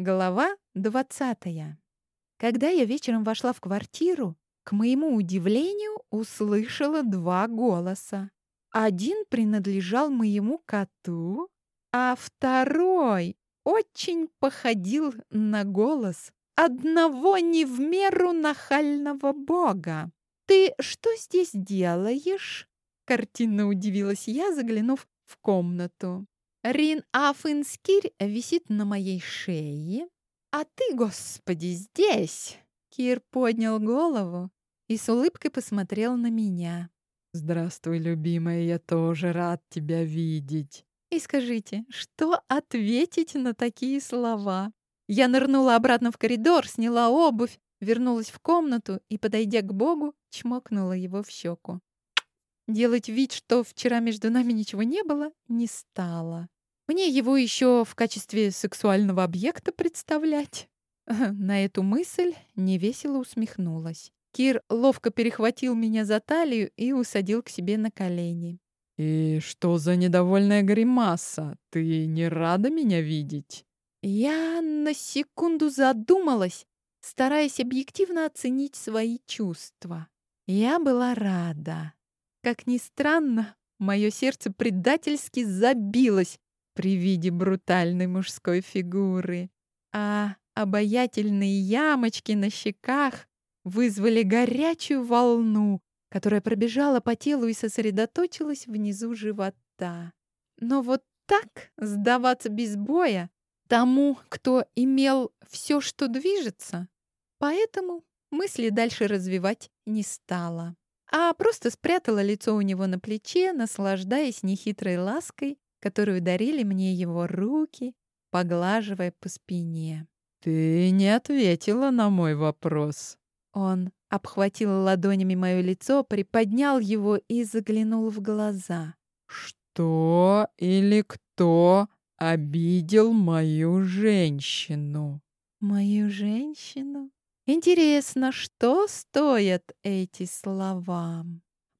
Глава двадцатая. Когда я вечером вошла в квартиру, к моему удивлению услышала два голоса. Один принадлежал моему коту, а второй очень походил на голос одного не в меру нахального бога. «Ты что здесь делаешь?» Картинно удивилась я, заглянув в комнату. Рин Афинскирь висит на моей шее. А ты, господи, здесь!» Кир поднял голову и с улыбкой посмотрел на меня. «Здравствуй, любимая, я тоже рад тебя видеть». И скажите, что ответить на такие слова? Я нырнула обратно в коридор, сняла обувь, вернулась в комнату и, подойдя к Богу, чмокнула его в щеку. Делать вид, что вчера между нами ничего не было, не стала. Мне его еще в качестве сексуального объекта представлять. На эту мысль невесело усмехнулась. Кир ловко перехватил меня за талию и усадил к себе на колени. «И что за недовольная гримаса? Ты не рада меня видеть?» Я на секунду задумалась, стараясь объективно оценить свои чувства. Я была рада. Как ни странно, мое сердце предательски забилось при виде брутальной мужской фигуры, а обаятельные ямочки на щеках вызвали горячую волну, которая пробежала по телу и сосредоточилась внизу живота. Но вот так сдаваться без боя тому, кто имел все, что движется, поэтому мысли дальше развивать не стала а просто спрятала лицо у него на плече, наслаждаясь нехитрой лаской, которую дарили мне его руки, поглаживая по спине. «Ты не ответила на мой вопрос». Он обхватил ладонями мое лицо, приподнял его и заглянул в глаза. «Что или кто обидел мою женщину?» «Мою женщину?» Интересно, что стоят эти слова?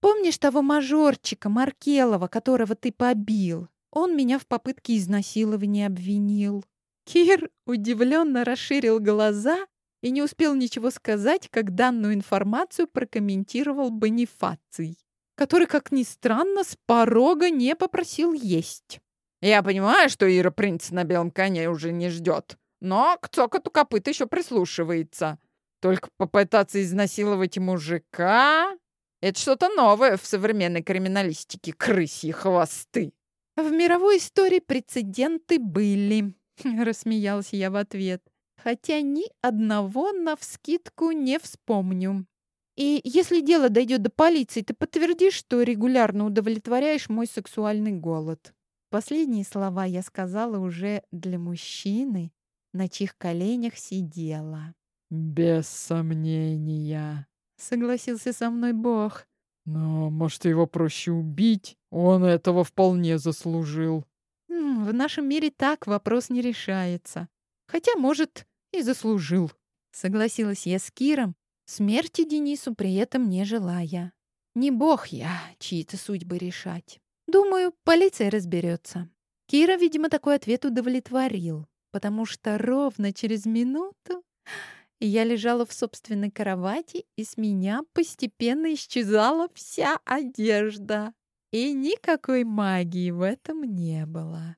Помнишь того мажорчика Маркелова, которого ты побил? Он меня в попытке изнасилования обвинил. Кир удивленно расширил глаза и не успел ничего сказать, как данную информацию прокомментировал Бонифаций, который, как ни странно, с порога не попросил есть. «Я понимаю, что Ира принца на белом коне уже не ждет, но к цокоту копыт еще прислушивается. Только попытаться изнасиловать мужика — это что-то новое в современной криминалистике, крысьи хвосты. В мировой истории прецеденты были, рассмеялась я в ответ. Хотя ни одного навскидку не вспомню. И если дело дойдет до полиции, ты подтвердишь, что регулярно удовлетворяешь мой сексуальный голод. Последние слова я сказала уже для мужчины, на чьих коленях сидела. «Без сомнения», — согласился со мной Бог. «Но, может, его проще убить? Он этого вполне заслужил». «В нашем мире так вопрос не решается. Хотя, может, и заслужил». Согласилась я с Киром, смерти Денису при этом не желая. Не бог я чьи-то судьбы решать. Думаю, полиция разберется. Кира, видимо, такой ответ удовлетворил, потому что ровно через минуту я лежала в собственной кровати, и с меня постепенно исчезала вся одежда. И никакой магии в этом не было.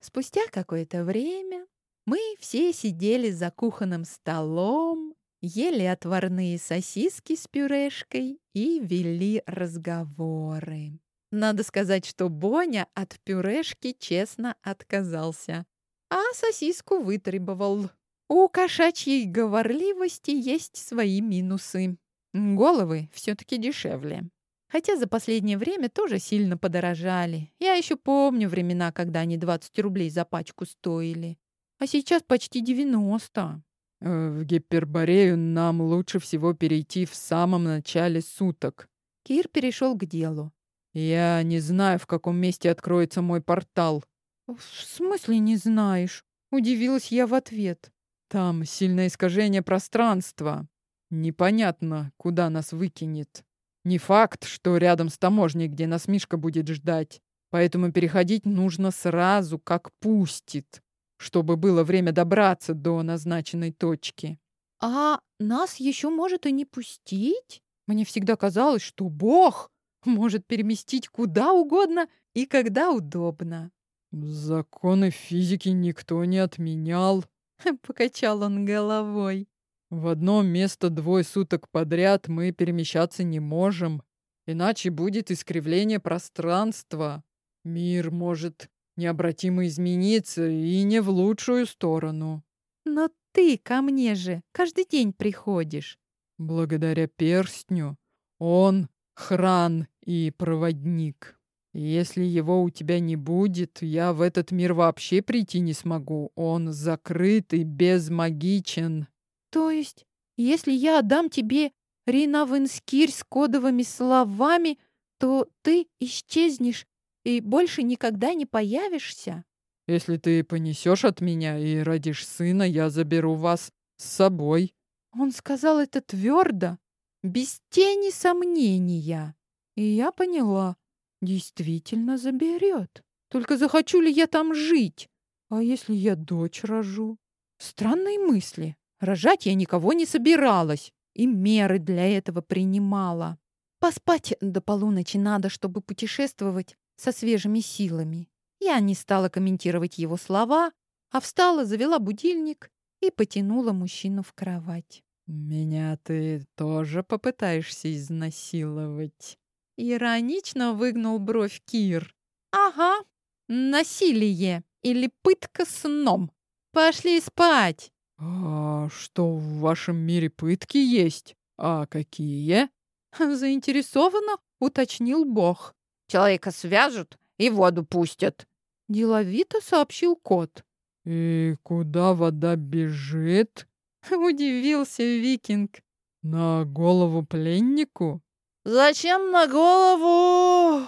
Спустя какое-то время мы все сидели за кухонным столом, ели отварные сосиски с пюрешкой и вели разговоры. Надо сказать, что Боня от пюрешки честно отказался, а сосиску вытребовал. У кошачьей говорливости есть свои минусы. Головы все-таки дешевле. Хотя за последнее время тоже сильно подорожали. Я еще помню времена, когда они 20 рублей за пачку стоили. А сейчас почти 90. Э, в Гиперборею нам лучше всего перейти в самом начале суток. Кир перешел к делу. Я не знаю, в каком месте откроется мой портал. В смысле не знаешь? Удивилась я в ответ. Там сильное искажение пространства. Непонятно, куда нас выкинет. Не факт, что рядом с таможней, где нас Мишка будет ждать. Поэтому переходить нужно сразу, как пустит. чтобы было время добраться до назначенной точки. А нас еще может и не пустить? Мне всегда казалось, что Бог может переместить куда угодно и когда удобно. Законы физики никто не отменял. Покачал он головой. В одно место двое суток подряд мы перемещаться не можем, иначе будет искривление пространства. Мир может необратимо измениться и не в лучшую сторону. Но ты ко мне же каждый день приходишь. Благодаря перстню он хран и проводник. Если его у тебя не будет, я в этот мир вообще прийти не смогу. Он закрыт и безмагичен. То есть, если я отдам тебе Ринавенскирь с кодовыми словами, то ты исчезнешь и больше никогда не появишься? Если ты понесешь от меня и родишь сына, я заберу вас с собой. Он сказал это твердо, без тени сомнения. И я поняла, действительно заберет. Только захочу ли я там жить? А если я дочь рожу? Странные мысли. Рожать я никого не собиралась и меры для этого принимала. Поспать до полуночи надо, чтобы путешествовать со свежими силами. Я не стала комментировать его слова, а встала, завела будильник и потянула мужчину в кровать. «Меня ты тоже попытаешься изнасиловать?» Иронично выгнул бровь Кир. «Ага, насилие или пытка сном. Пошли спать!» «А что в вашем мире пытки есть? А какие?» Заинтересованно уточнил Бог. «Человека свяжут и воду пустят», — деловито сообщил кот. «И куда вода бежит?» — удивился викинг. «На голову пленнику?» «Зачем на голову?»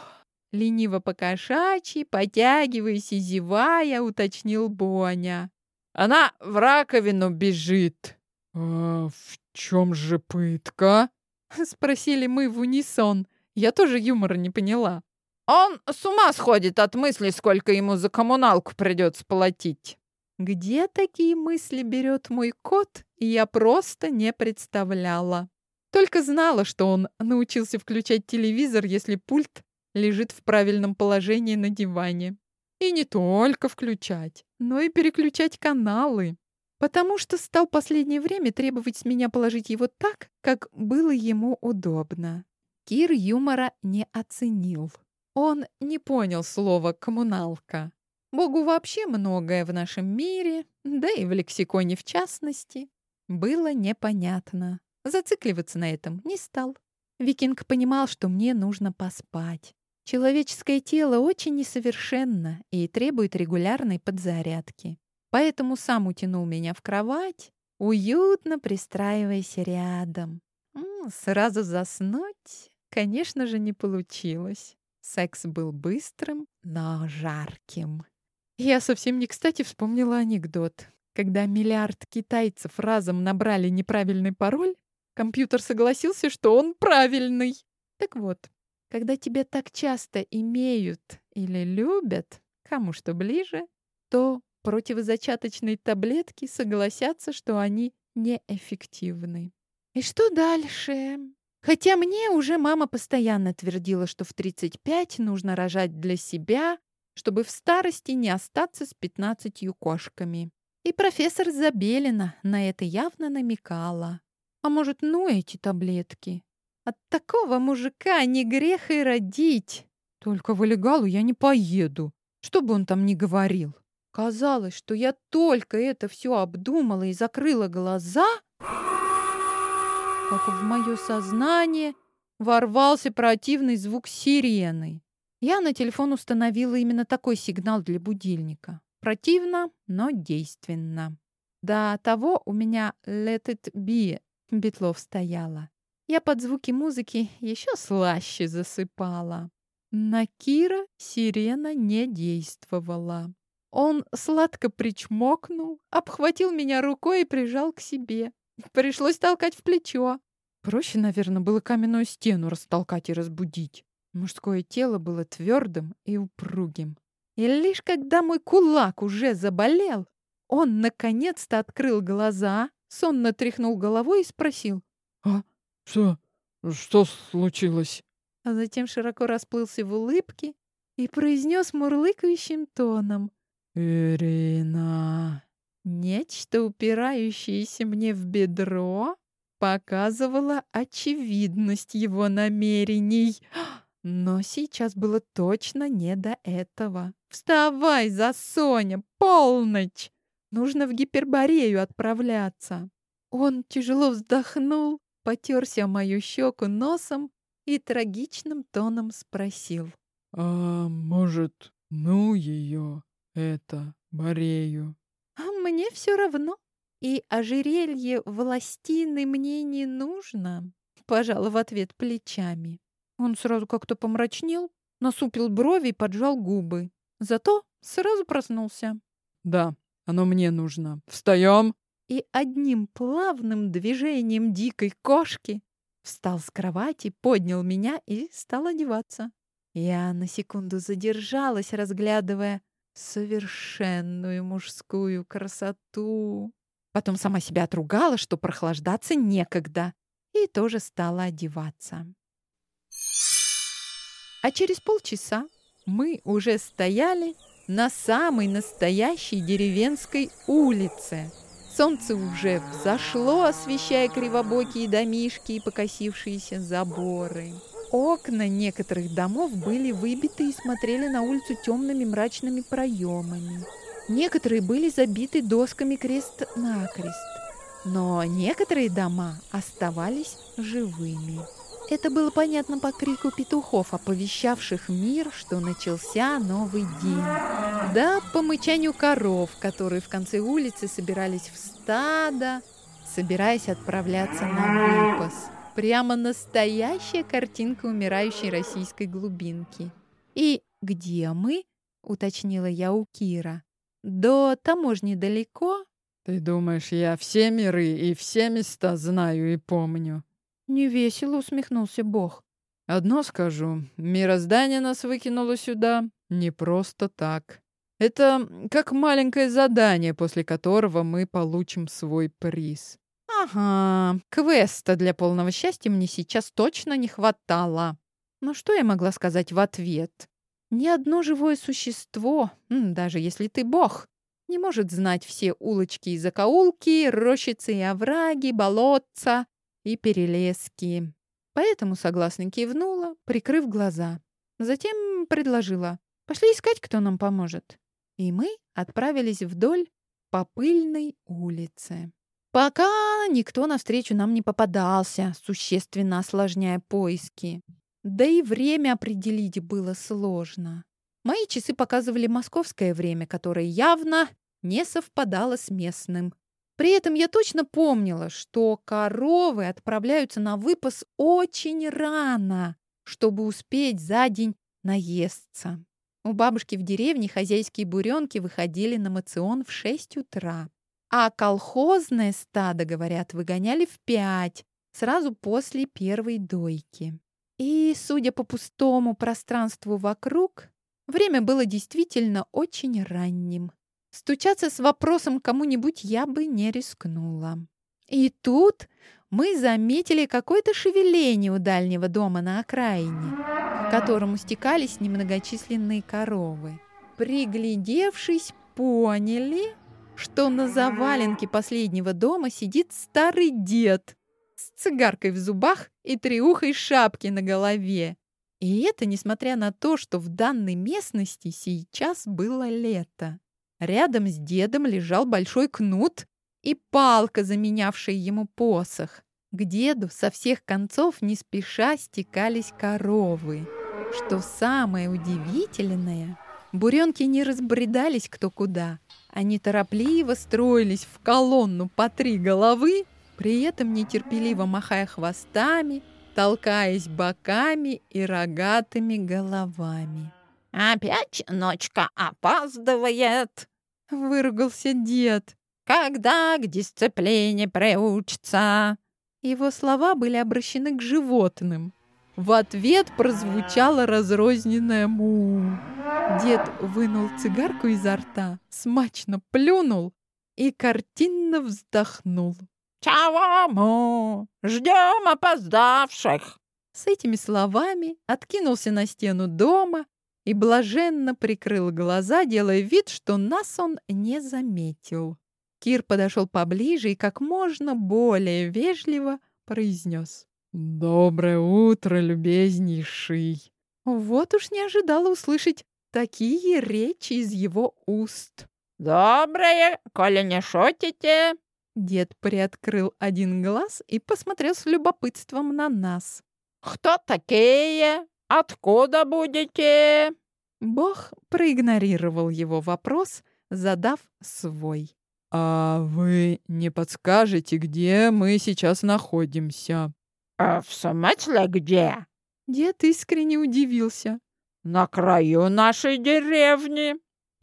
Лениво покошачьи, потягиваясь и зевая, уточнил Боня. «Она в раковину бежит». «А в чем же пытка?» — спросили мы в унисон. Я тоже юмора не поняла. Он с ума сходит от мысли, сколько ему за коммуналку придется платить. Где такие мысли берет мой кот, я просто не представляла. Только знала, что он научился включать телевизор, если пульт лежит в правильном положении на диване. И не только включать, но и переключать каналы. Потому что стал последнее время требовать с меня положить его так, как было ему удобно. Кир юмора не оценил. Он не понял слова «коммуналка». Богу вообще многое в нашем мире, да и в лексиконе в частности, было непонятно. Зацикливаться на этом не стал. Викинг понимал, что мне нужно поспать. Человеческое тело очень несовершенно и требует регулярной подзарядки. Поэтому сам утянул меня в кровать, уютно пристраиваясь рядом. Сразу заснуть, конечно же, не получилось. Секс был быстрым, но жарким. Я совсем не кстати вспомнила анекдот. Когда миллиард китайцев разом набрали неправильный пароль, компьютер согласился, что он правильный. Так вот, когда тебя так часто имеют или любят, кому что ближе, то противозачаточные таблетки согласятся, что они неэффективны. И что дальше? Хотя мне уже мама постоянно твердила, что в 35 нужно рожать для себя, чтобы в старости не остаться с 15 кошками. И профессор Забелина на это явно намекала. А может, ну эти таблетки? От такого мужика не грех и родить. Только в Олегалу я не поеду, что бы он там ни говорил. Казалось, что я только это все обдумала и закрыла глаза, как в мое сознание ворвался противный звук сирены. Я на телефон установила именно такой сигнал для будильника. Противно, но действенно. До того у меня «Let it be» Бетлов стояла. Я под звуки музыки еще слаще засыпала. На Кира сирена не действовала. Он сладко причмокнул, обхватил меня рукой и прижал к себе. Пришлось толкать в плечо. Проще, наверное, было каменную стену растолкать и разбудить. Мужское тело было твердым и упругим. И лишь когда мой кулак уже заболел, Он наконец-то открыл глаза, сонно тряхнул головой и спросил. «А что? Что случилось?» А затем широко расплылся в улыбке и произнес мурлыкающим тоном. «Ирина...» Нечто, упирающееся мне в бедро, показывало очевидность его намерений. Но сейчас было точно не до этого. «Вставай, за Соня! Полночь! Нужно в гиперборею отправляться!» Он тяжело вздохнул, потерся мою щеку носом и трагичным тоном спросил. «А может, ну ее, это, Борею?» «А мне все равно. И ожерелье властины мне не нужно», — пожала в ответ плечами. Он сразу как-то помрачнел, насупил брови и поджал губы. Зато сразу проснулся. «Да, оно мне нужно. Встаем!» И одним плавным движением дикой кошки встал с кровати, поднял меня и стал одеваться. Я на секунду задержалась, разглядывая совершенную мужскую красоту. Потом сама себя отругала, что прохлаждаться некогда, и тоже стала одеваться. А через полчаса мы уже стояли на самой настоящей деревенской улице. Солнце уже взошло, освещая кривобокие домишки и покосившиеся заборы. Окна некоторых домов были выбиты и смотрели на улицу темными мрачными проемами. Некоторые были забиты досками крест-накрест, но некоторые дома оставались живыми. Это было понятно по крику петухов, оповещавших мир, что начался новый день. Да, по мычанию коров, которые в конце улицы собирались в стадо, собираясь отправляться на выпас. Прямо настоящая картинка умирающей российской глубинки. «И где мы?» — уточнила я у Кира. «До таможни далеко?» «Ты думаешь, я все миры и все места знаю и помню?» Невесело усмехнулся Бог. «Одно скажу, мироздание нас выкинуло сюда не просто так. Это как маленькое задание, после которого мы получим свой приз. Ага, квеста для полного счастья мне сейчас точно не хватало. Но что я могла сказать в ответ? Ни одно живое существо, даже если ты бог, не может знать все улочки и закоулки, рощицы и овраги, болотца и перелески. Поэтому согласно кивнула, прикрыв глаза. Затем предложила. «Пошли искать, кто нам поможет». И мы отправились вдоль по пыльной улице. Пока никто навстречу нам не попадался, существенно осложняя поиски. Да и время определить было сложно. Мои часы показывали московское время, которое явно не совпадало с местным. При этом я точно помнила, что коровы отправляются на выпас очень рано, чтобы успеть за день наесться. У бабушки в деревне хозяйские буренки выходили на мацион в 6 утра. А колхозное стадо, говорят, выгоняли в пять, сразу после первой дойки. И, судя по пустому пространству вокруг, время было действительно очень ранним. Стучаться с вопросом кому-нибудь я бы не рискнула. И тут мы заметили какое-то шевеление у дальнего дома на окраине, к которому стекались немногочисленные коровы. Приглядевшись, поняли, что на заваленке последнего дома сидит старый дед с цигаркой в зубах и триухой шапки на голове. И это несмотря на то, что в данной местности сейчас было лето. Рядом с дедом лежал большой кнут и палка, заменявшая ему посох. К деду со всех концов не спеша стекались коровы. Что самое удивительное, буренки не разбредались кто куда, они торопливо строились в колонну по три головы, при этом нетерпеливо махая хвостами, толкаясь боками и рогатыми головами. «Опять ночка опаздывает!» — выругался дед. «Когда к дисциплине приучится?» Его слова были обращены к животным. В ответ прозвучало разрозненное му. Дед вынул цигарку изо рта, смачно плюнул и картинно вздохнул. «Чего мы? Ждем опоздавших!» С этими словами откинулся на стену дома и блаженно прикрыл глаза, делая вид, что нас он не заметил. Кир подошел поближе и как можно более вежливо произнес. «Доброе утро, любезнейший!» Вот уж не ожидала услышать такие речи из его уст. «Доброе, коли не шутите!» Дед приоткрыл один глаз и посмотрел с любопытством на нас. «Кто такие? Откуда будете?» Бог проигнорировал его вопрос, задав свой. «А вы не подскажете, где мы сейчас находимся?» «А в смысле где?» Дед искренне удивился. «На краю нашей деревни».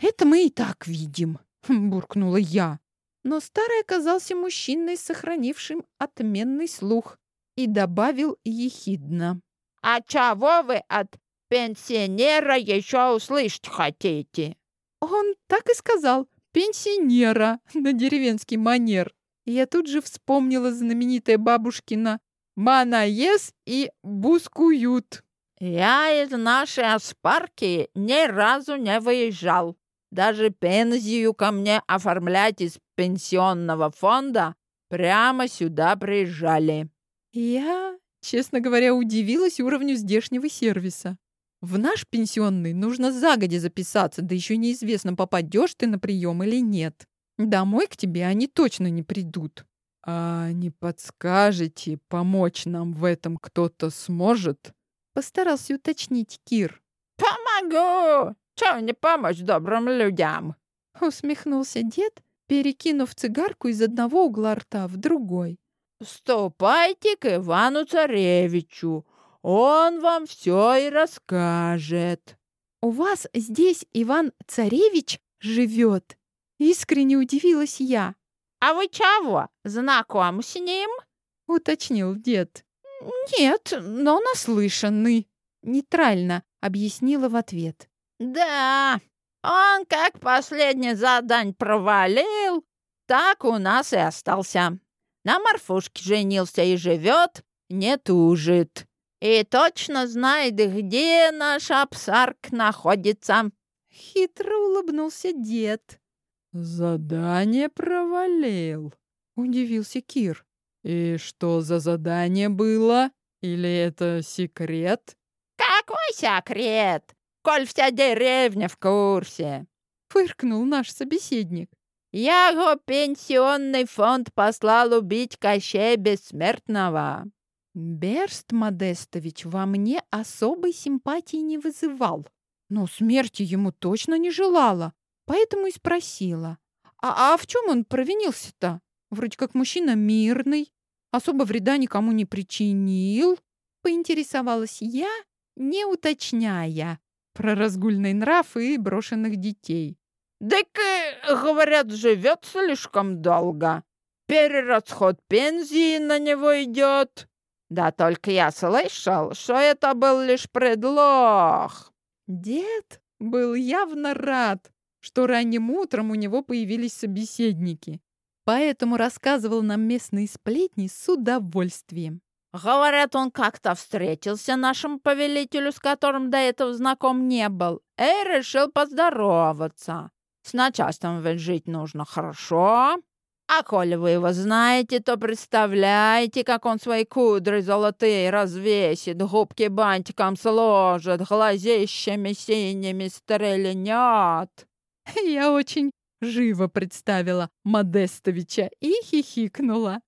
«Это мы и так видим», — буркнула я. Но старый оказался мужчиной, сохранившим отменный слух, и добавил ехидно. «А чего вы от пенсионера еще услышать хотите?» Он так и сказал «пенсионера» на деревенский манер. Я тут же вспомнила знаменитое бабушкина «Манаес» и «Бускуют». «Я из нашей Аспарки ни разу не выезжал. Даже пенсию ко мне оформлять из пенсионного фонда прямо сюда приезжали». Я, честно говоря, удивилась уровню здешнего сервиса. В наш пенсионный нужно загодя записаться, да еще неизвестно, попадешь ты на прием или нет. Домой к тебе они точно не придут. «А не подскажете, помочь нам в этом кто-то сможет?» Постарался уточнить Кир. «Помогу! Чего не помочь добрым людям?» Усмехнулся дед, перекинув цигарку из одного угла рта в другой. «Ступайте к Ивану Царевичу, он вам все и расскажет». «У вас здесь Иван Царевич живет?» Искренне удивилась я. «А вы чего, знакомы с ним?» — уточнил дед. «Нет, но наслышанный», — нейтрально объяснила в ответ. «Да, он как последний задань провалил, так у нас и остался. На Марфушке женился и живет, не тужит. И точно знает, где наш Апсарк находится». Хитро улыбнулся дед. «Задание провалил», — удивился Кир. «И что за задание было? Или это секрет?» «Какой секрет? Коль вся деревня в курсе!» — фыркнул наш собеседник. «Я его пенсионный фонд послал убить Кощея Бессмертного». Берст Модестович во мне особой симпатии не вызывал, но смерти ему точно не желала, поэтому и спросила. «А, а в чем он провинился-то? Вроде как мужчина мирный, особо вреда никому не причинил», поинтересовалась я, не уточняя про разгульный нрав и брошенных детей. «Так, говорят, живет слишком долго. Перерасход пенсии на него идет. Да только я слышал, что это был лишь предлог». Дед был явно рад, что ранним утром у него появились собеседники, поэтому рассказывал нам местные сплетни с удовольствием. Говорят, он как-то встретился нашему повелителю, с которым до этого знаком не был, и решил поздороваться. С начальством ведь жить нужно хорошо. А коли вы его знаете, то представляете, как он свои кудры золотые развесит, губки бантиком сложит, глазищами синими стрельнет. Я очень живо представила Модестовича и хихикнула.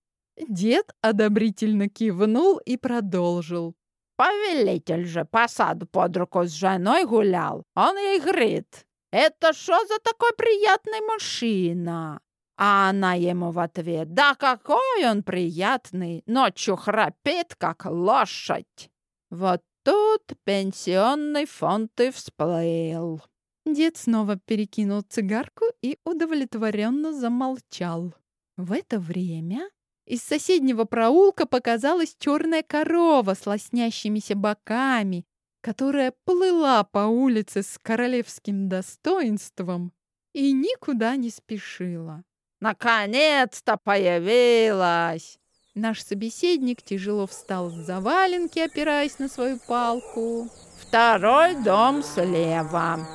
Дед одобрительно кивнул и продолжил. Повелитель же по саду под руку с женой гулял. Он ей говорит, это что за такой приятный мужчина? А она ему в ответ, да какой он приятный, ночью храпит, как лошадь. Вот тут пенсионный фонд и всплыл. Дед снова перекинул цигарку и удовлетворенно замолчал. В это время из соседнего проулка показалась черная корова с лоснящимися боками, которая плыла по улице с королевским достоинством и никуда не спешила. Наконец-то появилась!» Наш собеседник тяжело встал с заваленки, опираясь на свою палку. «Второй дом слева!»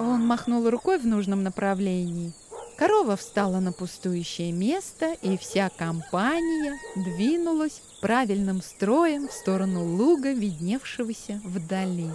Он махнул рукой в нужном направлении. Корова встала на пустующее место, и вся компания двинулась правильным строем в сторону луга, видневшегося вдали.